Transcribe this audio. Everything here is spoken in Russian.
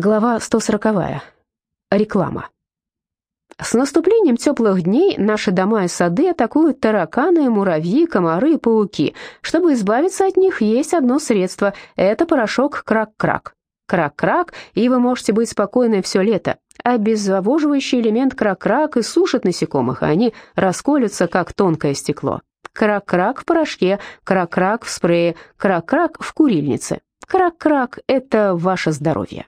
Глава 140. Реклама. С наступлением теплых дней наши дома и сады атакуют тараканы, муравьи, комары и пауки. Чтобы избавиться от них, есть одно средство – это порошок крак-крак. Крак-крак, и вы можете быть спокойны все лето. Обезвоживающий элемент крак-крак и сушит насекомых, а они расколются, как тонкое стекло. Крак-крак в порошке, крак-крак в спрее, крак-крак в курильнице. Крак-крак – это ваше здоровье.